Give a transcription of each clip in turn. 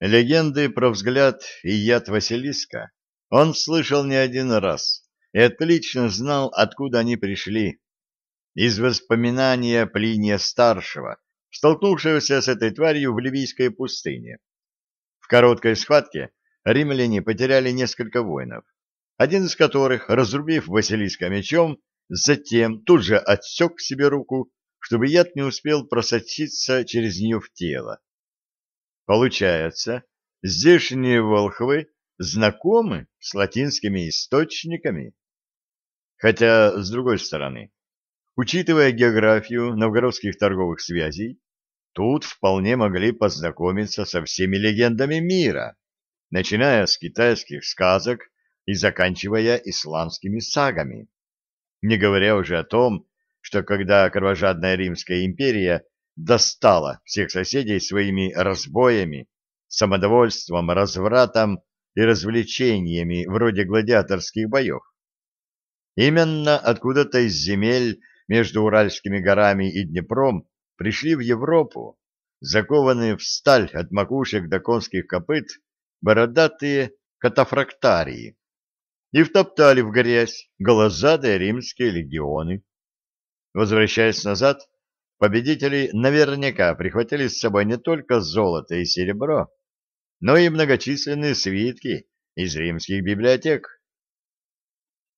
Легенды про взгляд и яд Василиска он слышал не один раз и отлично знал, откуда они пришли. Из воспоминания Плиния-старшего, столкнувшегося с этой тварью в Ливийской пустыне. В короткой схватке римляне потеряли несколько воинов, один из которых, разрубив Василиска мечом, затем тут же отсек себе руку, чтобы яд не успел просочиться через нее в тело. Получается, здешние волхвы знакомы с латинскими источниками? Хотя, с другой стороны, учитывая географию новгородских торговых связей, тут вполне могли познакомиться со всеми легендами мира, начиная с китайских сказок и заканчивая исландскими сагами. Не говоря уже о том, что когда кровожадная Римская империя достала всех соседей своими разбоями, самодовольством, развратом и развлечениями вроде гладиаторских боев. Именно откуда-то из земель между Уральскими горами и Днепром пришли в Европу, закованные в сталь от макушек до конских копыт, бородатые катафрактарии, и втоптали в грязь голозадые римские легионы. Возвращаясь назад, победители наверняка прихватили с собой не только золото и серебро, но и многочисленные свитки из римских библиотек.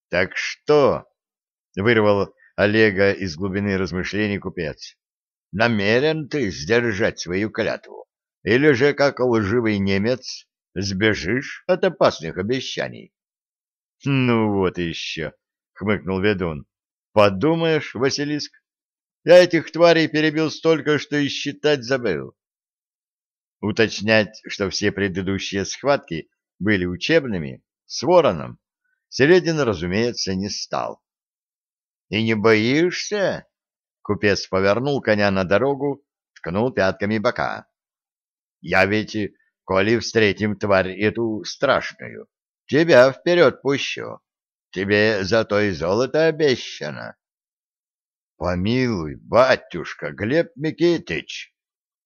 «Так что?» — вырвал Олега из глубины размышлений купец. «Намерен ты сдержать свою клятву? Или же, как лживый немец, сбежишь от опасных обещаний?» «Ну вот еще», — хмыкнул ведун. «Подумаешь, Василиск, я этих тварей перебил столько, что и считать забыл». Уточнять, что все предыдущие схватки были учебными, с вороном, Середин, разумеется, не стал. «И не боишься?» Купец повернул коня на дорогу, ткнул пятками бока. «Я ведь, коли встретим тварь эту страшную, Тебя вперед пущу. Тебе зато и золото обещано. Помилуй, батюшка, Глеб Микитич.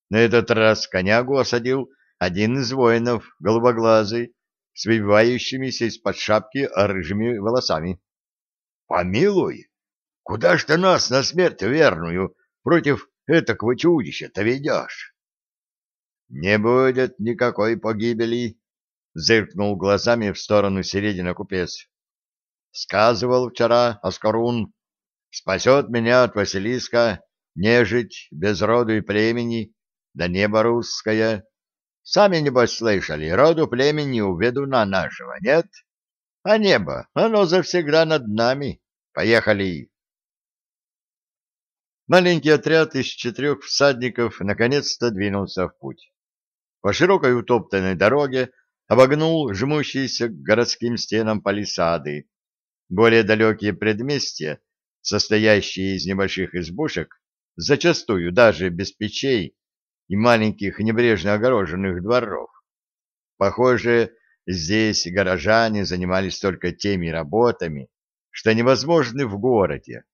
На этот раз конягу осадил один из воинов, голубоглазый, с выбивающимися из-под шапки рыжими волосами. Помилуй, куда ж ты нас на смерть верную против этакого чудища-то ведешь? Не будет никакой погибели, зыркнул глазами в сторону середина купец. Сказывал вчера Оскарун, спасет меня от Василиска, нежить без роду и племени, да небо русское. Сами, небось, слышали, роду племени у ведуна нашего, нет? А небо, оно завсегда над нами. Поехали. Маленький отряд из четырех всадников наконец-то двинулся в путь. По широкой утоптанной дороге обогнул жмущиеся к городским стенам палисады. Более далекие предместья, состоящие из небольших избушек, зачастую даже без печей и маленьких небрежно огороженных дворов. Похоже, здесь горожане занимались только теми работами, что невозможны в городе.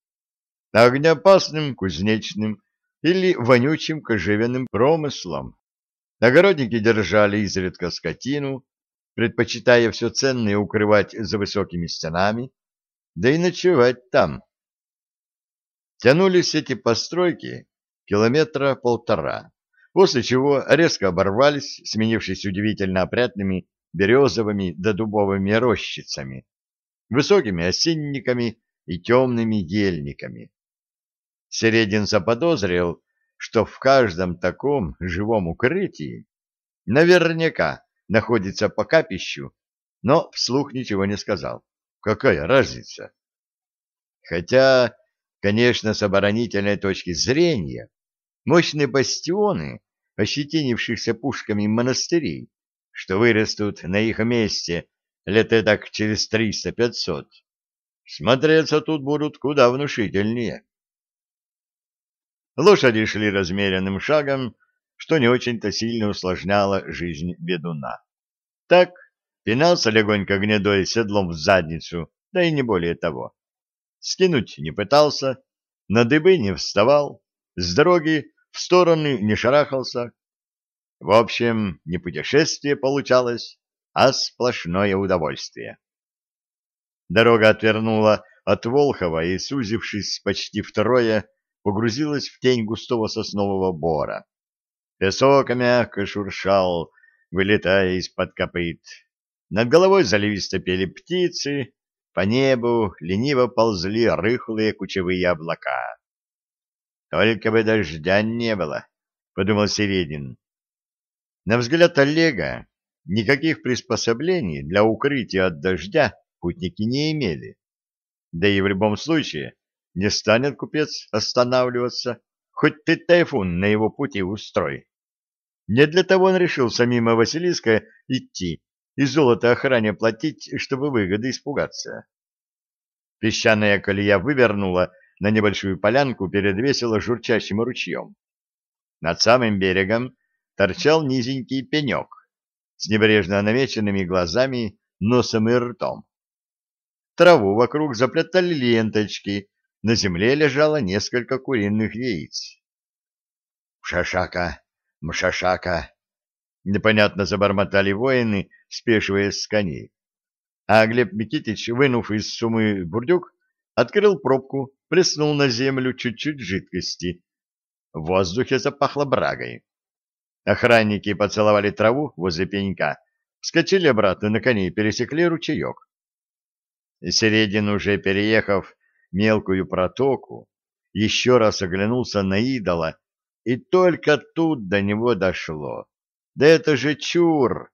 Огнеопасным кузнечным или вонючим кожевенным промыслом. Огородники держали изредка скотину, предпочитая все ценное укрывать за высокими стенами, да и ночевать там. Тянулись эти постройки километра полтора, после чего резко оборвались, сменившись удивительно опрятными березовыми да дубовыми рощицами, высокими осинниками и темными ельниками. Середин заподозрил, что в каждом таком живом укрытии наверняка находится по капищу, но вслух ничего не сказал. Какая разница? Хотя, конечно, с оборонительной точки зрения, мощные бастионы, ощетинившихся пушками монастырей, что вырастут на их месте лет так через триста-пятьсот, смотреться тут будут куда внушительнее. Лошади шли размеренным шагом, что не очень-то сильно усложняло жизнь ведуна. Так, пинался легонько гнедой седлом в задницу, да и не более того. Скинуть не пытался, на дыбы не вставал, с дороги в стороны не шарахался. В общем, не путешествие получалось, а сплошное удовольствие. Дорога отвернула от Волхова и, сузившись почти втрое, погрузилась в тень густого соснового бора. Песок мягко шуршал, вылетая из-под копыт. Над головой заливисто пели птицы, по небу лениво ползли рыхлые кучевые облака. «Только бы дождя не было», — подумал Середин. На взгляд Олега, никаких приспособлений для укрытия от дождя путники не имели. Да и в любом случае не станет купец останавливаться, хоть ты тайфун на его пути устрой. Не для того он решился мимо Василиска идти и золото охране платить, чтобы выгоды испугаться. Песчаная колея вывернула на небольшую полянку перед весело журчащим ручьем. Над самым берегом торчал низенький пенек с небрежно намеченными глазами, носом и ртом. Траву вокруг заплетали ленточки, на земле лежало несколько куриных яиц. «Мшашака! Мшашака!» Непонятно забормотали воины, спешиваясь с коней. А Глеб Микитич, вынув из сумы бурдюк, открыл пробку, плеснул на землю чуть-чуть жидкости. В воздухе запахло брагой. Охранники поцеловали траву возле пенька, вскочили обратно на коней, пересекли ручеек. Середин, уже переехав мелкую протоку, еще раз оглянулся на идола, и только тут до него дошло. Да это же чур!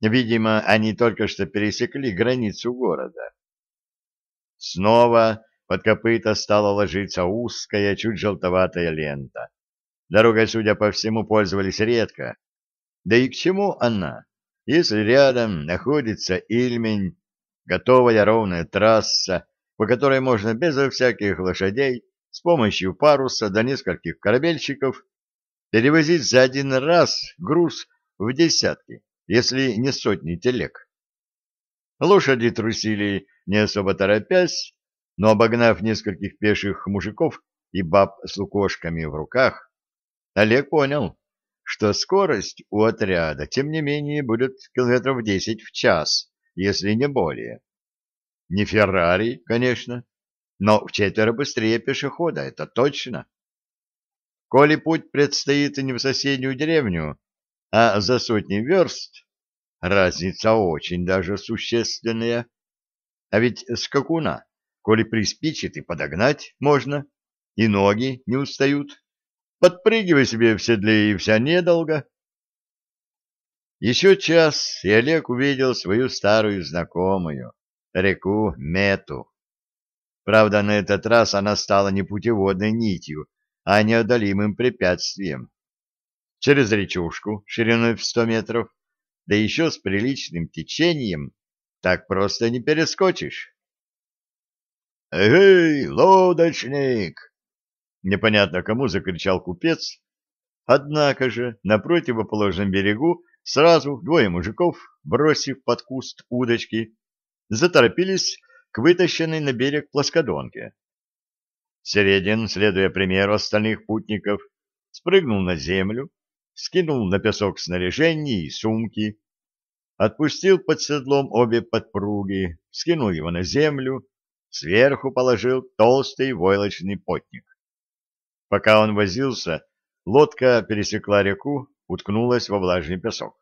Видимо, они только что пересекли границу города. Снова под копыта стала ложиться узкая, чуть желтоватая лента. Дорогой, судя по всему, пользовались редко. Да и к чему она, если рядом находится Ильмень, готовая ровная трасса, по которой можно безо всяких лошадей с помощью паруса до нескольких корабельщиков перевозить за один раз груз в десятки, если не сотни телег. Лошади трусили, не особо торопясь, но обогнав нескольких пеших мужиков и баб с лукошками в руках, Олег понял, что скорость у отряда, тем не менее, будет километров десять в час, если не более. Не Феррари, конечно, но в четверо быстрее пешехода, это точно. Коли путь предстоит не в соседнюю деревню, а за сотни верст, разница очень даже существенная. А ведь скакуна, коли приспичит и подогнать можно, и ноги не устают. Подпрыгивай себе в седле, и вся недолго. Еще час, и Олег увидел свою старую знакомую, реку Мету. Правда, на этот раз она стала не путеводной нитью, а неодолимым препятствием. Через речушку шириной в сто метров, да еще с приличным течением, так просто не перескочишь. «Эй, лодочник!» Непонятно кому закричал купец, однако же на противоположном берегу сразу двое мужиков, бросив под куст удочки, заторопились к вытащенной на берег плоскодонке. Середин, следуя примеру остальных путников, спрыгнул на землю, скинул на песок снаряжение и сумки, отпустил под седлом обе подпруги, скинул его на землю, сверху положил толстый войлочный потник. Пока он возился, лодка пересекла реку, уткнулась во влажный песок.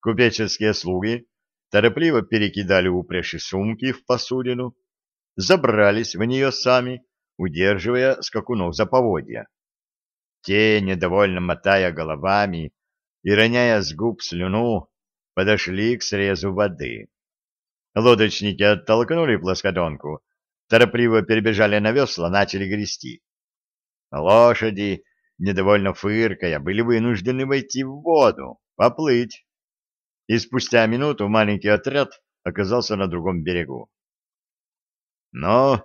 Купеческие слуги торопливо перекидали упряжи сумки в посудину, забрались в нее сами, удерживая скакунов за поводья. Те, недовольно мотая головами и роняя с губ слюну, подошли к срезу воды. Лодочники оттолкнули плоскодонку, торопливо перебежали на весла, начали грести. Лошади, недовольно фыркая, были вынуждены войти в воду, поплыть и спустя минуту маленький отряд оказался на другом берегу. «Ну,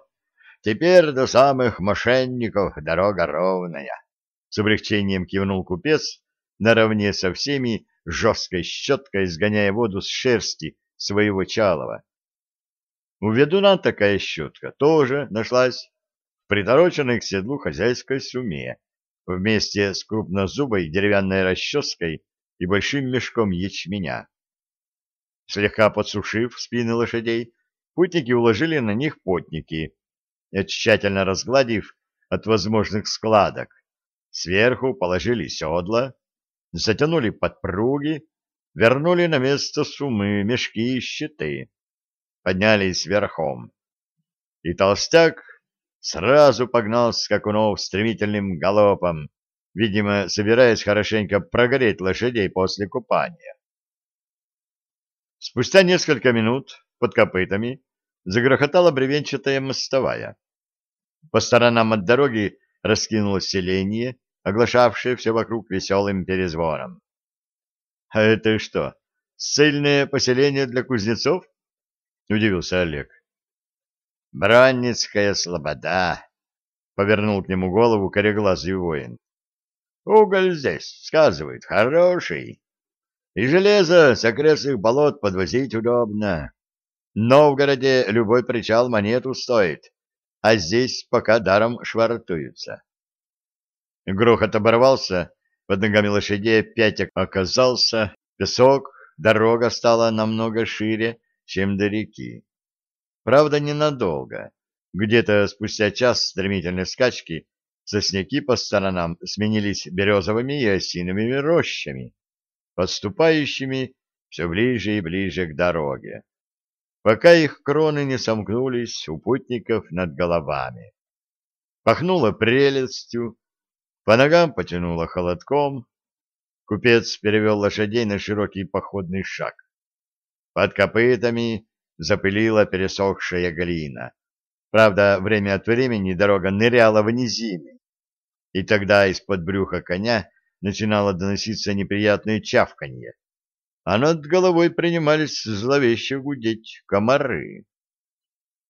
теперь до самых мошенников дорога ровная», — с облегчением кивнул купец, наравне со всеми жесткой щеткой сгоняя воду с шерсти своего чалова. У ведуна такая щетка тоже нашлась в притороченной к седлу хозяйской суме, вместе с крупнозубой деревянной расческой и большим мешком ячменя. Слегка подсушив спины лошадей, путники уложили на них потники, тщательно разгладив от возможных складок, сверху положили седла, затянули подпруги, вернули на место сумы, мешки и щиты, поднялись верхом. И толстяк сразу погнал скакунов стремительным галопом, видимо, собираясь хорошенько прогореть лошадей после купания. Спустя несколько минут под копытами загрохотала бревенчатая мостовая. По сторонам от дороги раскинулось селение, оглашавшее все вокруг веселым перезвоном. — А это что, ссыльное поселение для кузнецов? — удивился Олег. — Бранницкая слобода, — повернул к нему голову кореглазый воин. — Уголь здесь, сказывают, хороший. И железо с окрестных болот подвозить удобно. Но в городе любой причал монету стоит, а здесь пока даром швартуются. Грохот оборвался, под ногами лошадей опять оказался песок, дорога стала намного шире, чем до реки. Правда, ненадолго. Где-то спустя час стремительной скачки сосняки по сторонам сменились березовыми и осиновыми рощами, подступающими все ближе и ближе к дороге пока их кроны не сомкнулись у путников над головами. Пахнуло прелестью, по ногам потянуло холодком. Купец перевел лошадей на широкий походный шаг. Под копытами запылила пересохшая глина. Правда, время от времени дорога ныряла в низины, и тогда из-под брюха коня начинало доноситься неприятное чавканье а над головой принимались зловеще гудеть комары.